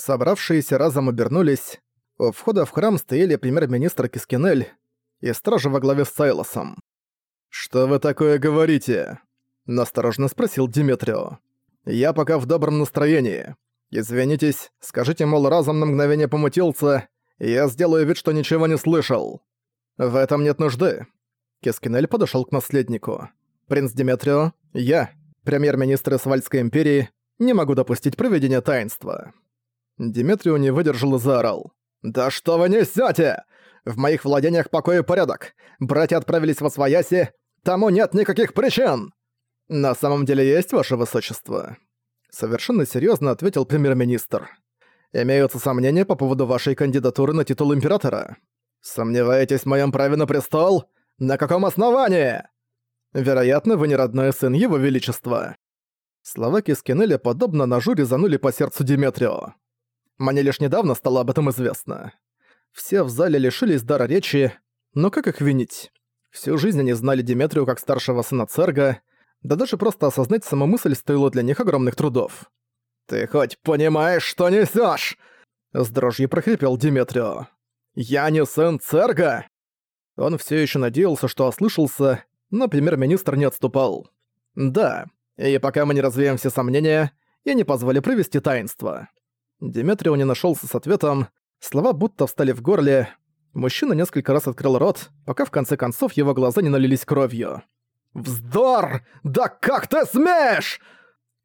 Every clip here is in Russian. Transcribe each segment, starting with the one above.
Собравшиеся разом обернулись. У входа в храм стояли премьер-министр Кискинель и стража во главе с Сайлосом. «Что вы такое говорите?» – насторожно спросил Диметрио. «Я пока в добром настроении. Извинитесь, скажите, мол, разом на мгновение помутился, и я сделаю вид, что ничего не слышал. В этом нет нужды». Кискинель подошел к наследнику. «Принц Диметрио, я, премьер-министр Свальской империи, не могу допустить проведения таинства». Диметрио не выдержал и заорал. «Да что вы несете? В моих владениях покой и порядок. Братья отправились во свояси. Тому нет никаких причин!» «На самом деле есть, ваше высочество», — совершенно серьезно ответил премьер-министр. «Имеются сомнения по поводу вашей кандидатуры на титул императора. Сомневаетесь в моем праве на престол? На каком основании?» «Вероятно, вы не родной сын его величества». Слова Кискинеля подобно ножу резанули по сердцу Диметрио. Мне лишь недавно стало об этом известно. Все в зале лишились дара речи, но как их винить? Всю жизнь они знали Диметрию как старшего сына Церга, да даже просто осознать саму мысль стоило для них огромных трудов. «Ты хоть понимаешь, что несёшь?» С дрожью прохрипел Диметрио. «Я не сын Церга!» Он все еще надеялся, что ослышался, но премьер-министр не отступал. «Да, и пока мы не развеем все сомнения, я не позволю провести таинство. Диметрио не нашелся с ответом, слова будто встали в горле. Мужчина несколько раз открыл рот, пока в конце концов его глаза не налились кровью. «Вздор! Да как ты смеешь!»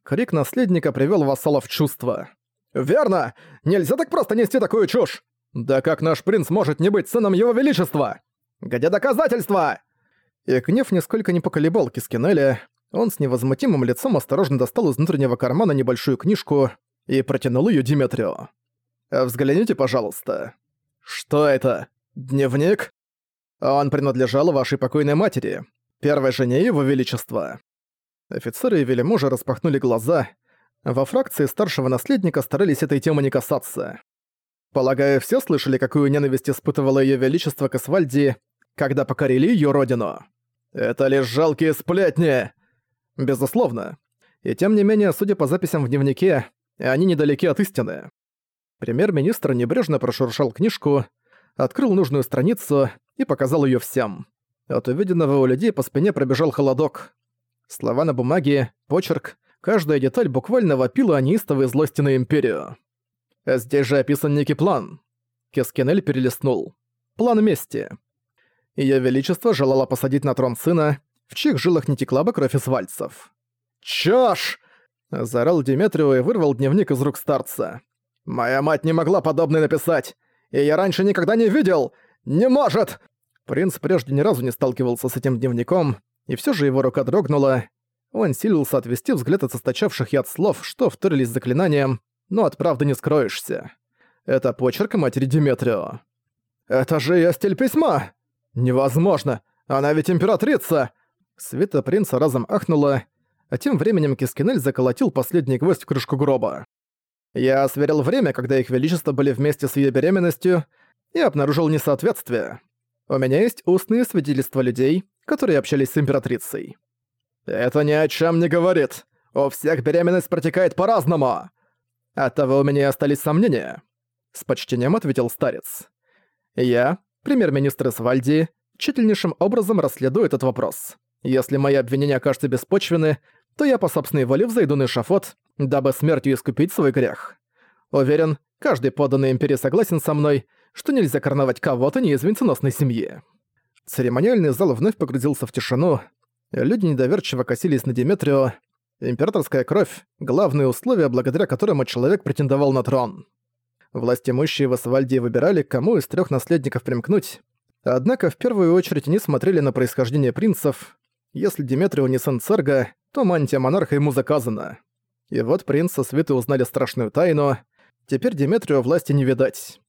Крик наследника привел вассала в чувство. «Верно! Нельзя так просто нести такую чушь! Да как наш принц может не быть сыном его величества? Где доказательства?» И гнев нисколько не поколебал Кискинеля. Он с невозмутимым лицом осторожно достал из внутреннего кармана небольшую книжку и протянул ее Диметрио. «Взгляните, пожалуйста. Что это? Дневник? Он принадлежал вашей покойной матери, первой жене его величества». Офицеры и вельможи распахнули глаза. Во фракции старшего наследника старались этой темы не касаться. Полагаю, все слышали, какую ненависть испытывало ее величество к когда покорили ее родину. Это лишь жалкие сплетни! Безусловно. И тем не менее, судя по записям в дневнике, они недалеки от истины. Премьер-министр небрежно прошуршал книжку, открыл нужную страницу и показал ее всем. От увиденного у людей по спине пробежал холодок. Слова на бумаге, почерк, каждая деталь буквально вопила о неистовой злости на Империю. Здесь же описан некий план. Кескинель перелистнул. План мести. Её Величество желало посадить на трон сына, в чьих жилах не текла бы кровь из вальцев. «Чёшь!» Заорал Диметрио и вырвал дневник из рук старца. «Моя мать не могла подобное написать! И я раньше никогда не видел! Не может!» Принц прежде ни разу не сталкивался с этим дневником, и все же его рука дрогнула. Он силился отвести взгляд от источавших яд слов, что вторились заклинанием, но от правды не скроешься. Это почерк матери Диметрио. «Это же я стиль письма! Невозможно! Она ведь императрица!» Света принца разом ахнула, а тем временем Кискинель заколотил последний гвоздь в крышку гроба. Я сверил время, когда их величество были вместе с ее беременностью, и обнаружил несоответствие. У меня есть устные свидетельства людей, которые общались с императрицей. Это ни о чем не говорит. У всех беременность протекает по-разному. Оттого у меня остались сомнения. С почтением ответил старец. Я, премьер-министр Свальди, тщательнейшим образом расследую этот вопрос. Если мои обвинения окажутся беспочвены, то я по собственной воле взойду на эшафот, дабы смертью искупить свой грех. Уверен, каждый подданный Империи согласен со мной, что нельзя короновать кого-то не из венценосной семьи. Церемониальный зал вновь погрузился в тишину. Люди недоверчиво косились на Диметрио. Императорская кровь — главное условие, благодаря которому человек претендовал на трон. Власть имущие в Асвальдии выбирали, кому из трех наследников примкнуть. Однако в первую очередь они смотрели на происхождение принцев, если Диметрио не сын Церга, то мантия монарха ему заказана. И вот принц со свиты узнали страшную тайну. Теперь Диметрио власти не видать.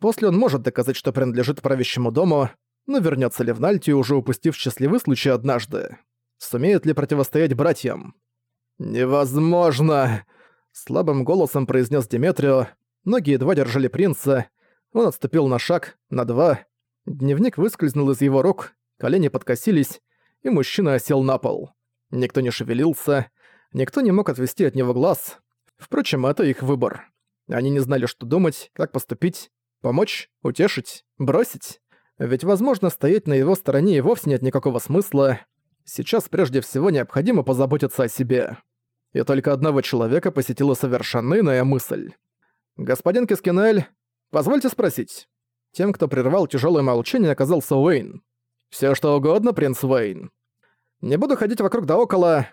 После он может доказать, что принадлежит правящему дому, но вернется ли в Нальтию, уже упустив счастливый случай однажды? Сумеет ли противостоять братьям? «Невозможно!» Слабым голосом произнес Диметрио. Ноги едва держали принца. Он отступил на шаг, на два. Дневник выскользнул из его рук, колени подкосились, и мужчина осел на пол. Никто не шевелился, никто не мог отвести от него глаз. Впрочем, это их выбор. Они не знали, что думать, как поступить, помочь, утешить, бросить. Ведь, возможно, стоять на его стороне и вовсе нет никакого смысла. Сейчас прежде всего необходимо позаботиться о себе. И только одного человека посетила совершенно иная мысль. «Господин Кискинель, позвольте спросить». Тем, кто прервал тяжелое молчание, оказался Уэйн. Все что угодно, принц Уэйн. Не буду ходить вокруг да около.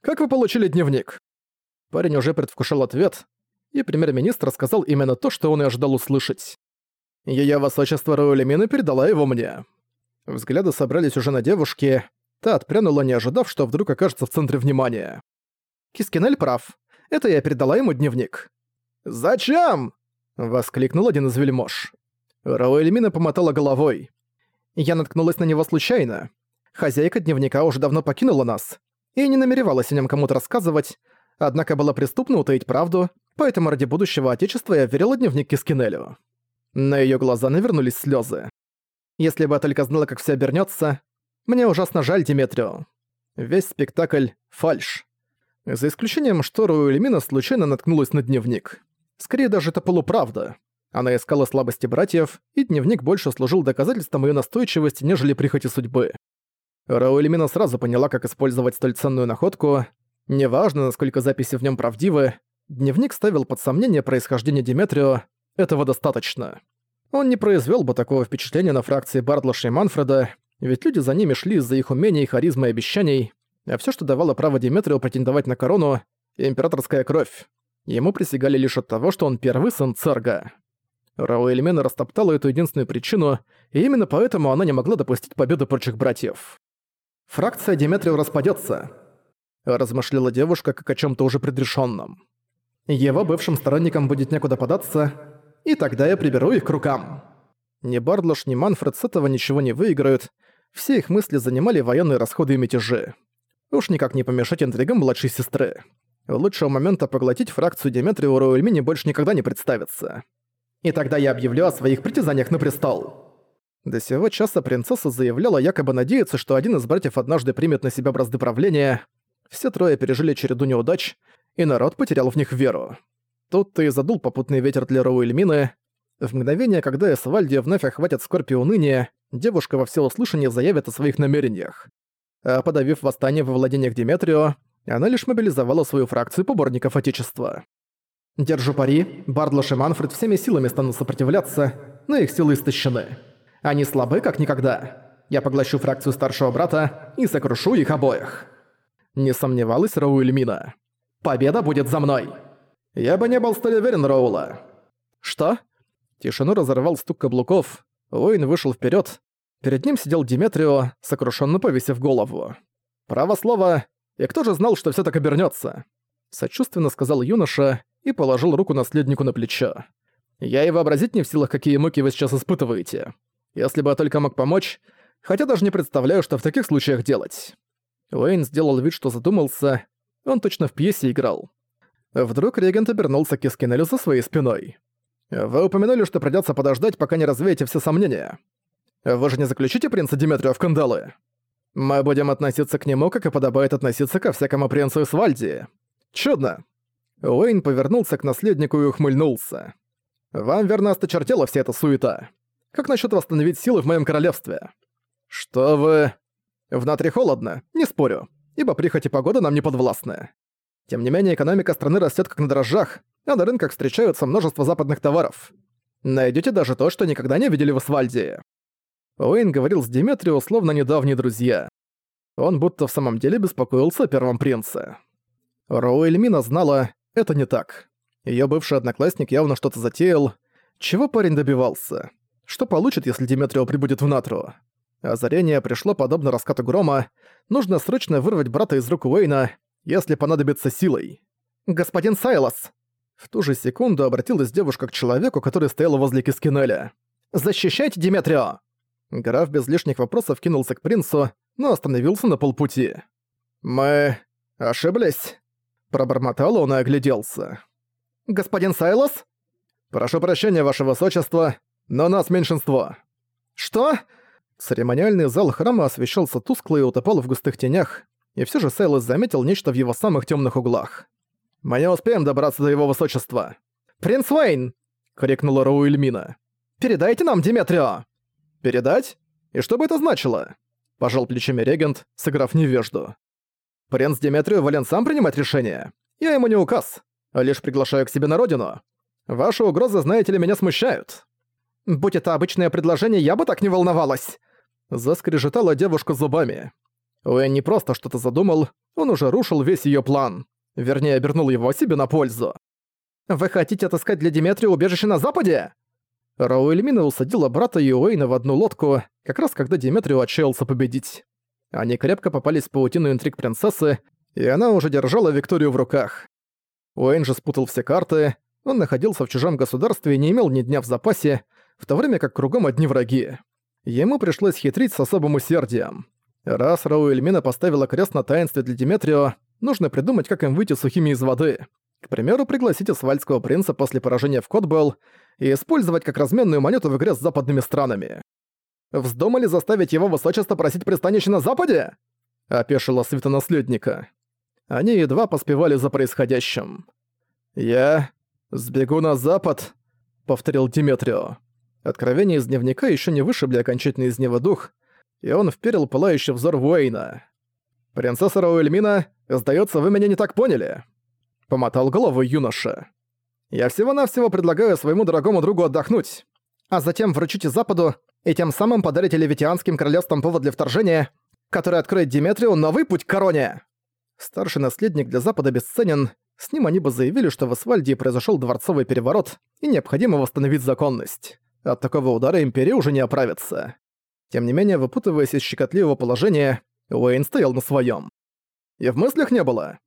Как вы получили дневник?» Парень уже предвкушал ответ, и премьер-министр рассказал именно то, что он и ожидал услышать. Её высочество Роулемина передала его мне. Взгляды собрались уже на девушке, та отпрянула, не ожидав, что вдруг окажется в центре внимания. Кискинель прав. Это я передала ему дневник. «Зачем?» — воскликнул один из вельмож. Роуэльмина помотала головой. Я наткнулась на него случайно. Хозяйка дневника уже давно покинула нас и не намеревалась о нем кому-то рассказывать, однако было преступно утаить правду, поэтому ради будущего отечества я верила дневник Кискинелю. На её глаза навернулись слёзы. Если бы я только знала, как всё обернётся, мне ужасно жаль Диметрио. Весь спектакль — фальшь. За исключением, что Руэльмина случайно наткнулась на дневник. Скорее даже это полуправда. Она искала слабости братьев, и дневник больше служил доказательством её настойчивости, нежели прихоти судьбы. Раулемина сразу поняла, как использовать столь ценную находку. Неважно, насколько записи в нем правдивы, дневник ставил под сомнение происхождение Диметрио, этого достаточно. Он не произвел бы такого впечатления на фракции Бартлаша и Манфреда, ведь люди за ними шли из-за их умений, харизмы и обещаний, а все, что давало право Диметрио претендовать на корону — императорская кровь. Ему присягали лишь от того, что он первый сын Церга. Рауэльмена растоптала эту единственную причину, и именно поэтому она не могла допустить победы прочих братьев. «Фракция Диметрио распадется, размышляла девушка как о чем то уже предрешенном. «Его бывшим сторонникам будет некуда податься, и тогда я приберу их к рукам». Ни Бардлош, ни Манфред с этого ничего не выиграют, все их мысли занимали военные расходы и мятежи. Уж никак не помешать интригам младшей сестры. Лучшего момента поглотить фракцию Деметрио Роуэльмини больше никогда не представится. И тогда я объявлю о своих притязаниях на престол. До сего часа принцесса заявляла, якобы надеется, что один из братьев однажды примет на себя бразды правления. Все трое пережили череду неудач, и народ потерял в них веру. Тут-то и задул попутный ветер для Роуэльмины. В мгновение, когда Эсвальди вновь охватит скорбь и уныние, девушка во всеуслышание заявит о своих намерениях. А подавив восстание во владениях Диметрио, она лишь мобилизовала свою фракцию поборников Отечества. Держу пари, Бардлош и Манфред всеми силами станут сопротивляться, но их силы истощены. Они слабы, как никогда. Я поглощу фракцию старшего брата и сокрушу их обоих. Не сомневалась Роуэльмина. Победа будет за мной. Я бы не был столь уверен, Роула. Что? Тишину разорвал стук каблуков. Уэйн вышел вперед. Перед ним сидел Диметрио, сокрушенно повесив голову. Право слово, и кто же знал, что все так обернется? Сочувственно сказал юноша и положил руку наследнику на плечо. «Я и вообразить не в силах, какие муки вы сейчас испытываете. Если бы я только мог помочь, хотя даже не представляю, что в таких случаях делать». Уэйн сделал вид, что задумался. Он точно в пьесе играл. Вдруг регент обернулся к Искинелю за своей спиной. «Вы упомянули, что придётся подождать, пока не развеете все сомнения. Вы же не заключите принца Диметрия в кандалы? Мы будем относиться к нему, как и подобает относиться ко всякому принцу из Вальдии. Чудно!» Уэйн повернулся к наследнику и ухмыльнулся. «Вам верно осточертела вся эта суета. Как насчет восстановить силы в моем королевстве?» «Что вы...» «Внутри холодно, не спорю, ибо прихоти погода нам не подвластны. Тем не менее, экономика страны растет как на дрожжах, а на рынках встречаются множество западных товаров. Найдете даже то, что никогда не видели в Асфальдии». Уэйн говорил с Диметрио, словно недавние друзья. Он будто в самом деле беспокоился о первом принце. Роуэльмина знала, это не так. Её бывший одноклассник явно что-то затеял. Чего парень добивался? Что получит, если Диметрио прибудет в Натру? Озарение пришло подобно раскату грома. Нужно срочно вырвать брата из рук Уэйна, если понадобится силой. «Господин Сайлос!» В ту же секунду обратилась девушка к человеку, который стоял возле Кискинеля. «Защищайте Диметрио!» Граф без лишних вопросов кинулся к принцу, но остановился на полпути. «Мы... ошиблись?» Пробормотал он и огляделся. «Господин Сайлос?» «Прошу прощения, ваше высочество, но нас меньшинство». «Что?» Церемониальный зал храма освещался тускло и утопал в густых тенях, и все же Сайлос заметил нечто в его самых темных углах. «Мы не успеем добраться до его высочества. «Принц Уэйн!» — крикнула Роуэльмина. «Передайте нам Диметрио!» «Передать? И что бы это значило?» — пожал плечами регент, сыграв невежду. «Принц Диметрио волен сам принимать решение. Я ему не указ, а лишь приглашаю к себе на родину. Ваши угрозы, знаете ли, меня смущают». «Будь это обычное предложение, я бы так не волновалась!» Заскрежетала девушка зубами. Уэн не просто что-то задумал, он уже рушил весь её план. Вернее, обернул его себе на пользу. «Вы хотите отыскать для Диметрия убежище на Западе?» Рауэльмина усадила брата и Уэйна в одну лодку, как раз когда Диметрио отчаялся победить. Они крепко попались в паутину интриг принцессы, и она уже держала Викторию в руках. Уэйн же спутал все карты, он находился в чужом государстве и не имел ни дня в запасе, в то время как кругом одни враги. Ему пришлось хитрить с особым усердием. Раз Рауэльмина поставила крест на таинстве для Диметрио, нужно придумать, как им выйти сухими из воды. К примеру, пригласить Асфальтского принца после поражения в Котбелл и использовать как разменную монету в игре с западными странами. «Вздумали заставить его высочество просить пристанище на Западе?» — опешила свита наследника. Они едва поспевали за происходящим. «Я сбегу на Запад», — повторил Диметрио. Откровения из дневника еще не вышибли окончательно из него дух, и он вперил пылающий взор в Уэйна. «Принцесса Рауэльмина, сдается, вы меня не так поняли», — помотал головой юноша. «Я всего-навсего предлагаю своему дорогому другу отдохнуть, а затем вручите Западу и тем самым подарите Левитианским королевствам повод для вторжения, который откроет Диметрию новый путь к короне». Старший наследник для Запада бесценен, с ним они бы заявили, что в Асфальдии произошел дворцовый переворот и необходимо восстановить законность. От такого удара Империя уже не оправится. Тем не менее, выпутываясь из щекотливого положения, Уэйн стоял на своем. И в мыслях не было.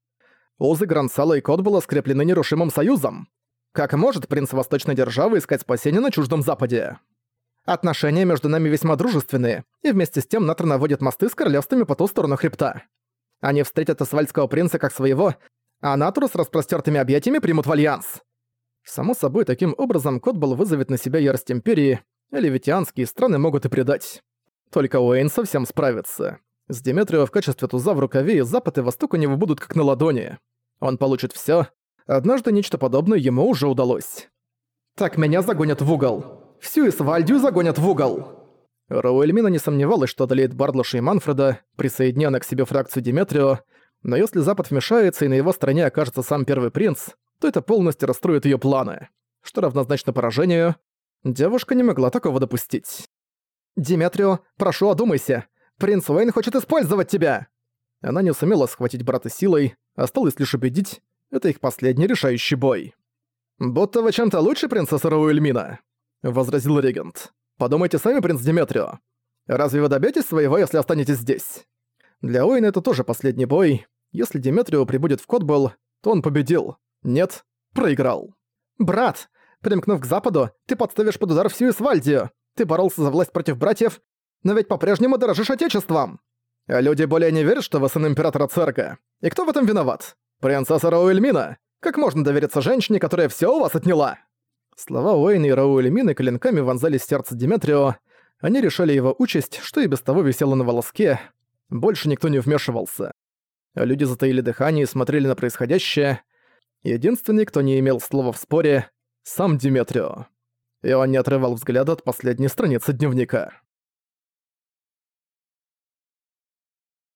Узы Грансала и Кот было скреплены нерушимым союзом. Как может принц Восточной Державы искать спасение на чуждом Западе? Отношения между нами весьма дружественные, и вместе с тем Натра наводит мосты с королевствами по ту сторону хребта. Они встретят Асвальдского принца как своего, а Натру с распростертыми объятиями примут в альянс. Само собой, таким образом Котбол вызовет на себя ярость Империи, а левитианские страны могут и предать. Только Уэйн совсем справится. С Диметрио в качестве туза в рукаве и Запад и Восток у него будут как на ладони. Он получит всё. Однажды нечто подобное ему уже удалось. «Так меня загонят в угол. Всю Исвальдию загонят в угол!» Рауэльмина не сомневалась, что одолеет Бардлоша и Манфреда, присоединя к себе фракцию Диметрио, но если Запад вмешается и на его стороне окажется сам Первый Принц, то это полностью расстроит её планы, что равнозначно поражению. Девушка не могла такого допустить. «Диметрио, прошу, одумайся! Принц Уэйн хочет использовать тебя!» Она не сумела схватить брата силой, осталось лишь убедить, это их последний решающий бой. «Будто вы чем-то лучше принцесса Рауэльмина», — возразил регент. «Подумайте сами, принц Диметрио. Разве вы добьетесь своего, если останетесь здесь?» Для Уэйна это тоже последний бой. Если Диметрио прибудет в Котбелл, то он победил. Нет, проиграл. «Брат, примкнув к Западу, ты подставишь под удар всю Исвальдию. Ты боролся за власть против братьев, но ведь по-прежнему дорожишь Отечеством. А люди более не верят, что вы сын Императора Церка. И кто в этом виноват? Принцесса Рауэльмина? Как можно довериться женщине, которая все у вас отняла?» Слова Уэйна и Рауэльмины клинками вонзались в сердце Диметрио. Они решали его участь, что и без того висело на волоске. Больше никто не вмешивался. Люди затаили дыхание и смотрели на происходящее. Единственный, кто не имел слова в споре — сам Диметрио. И он не отрывал взгляда от последней страницы дневника.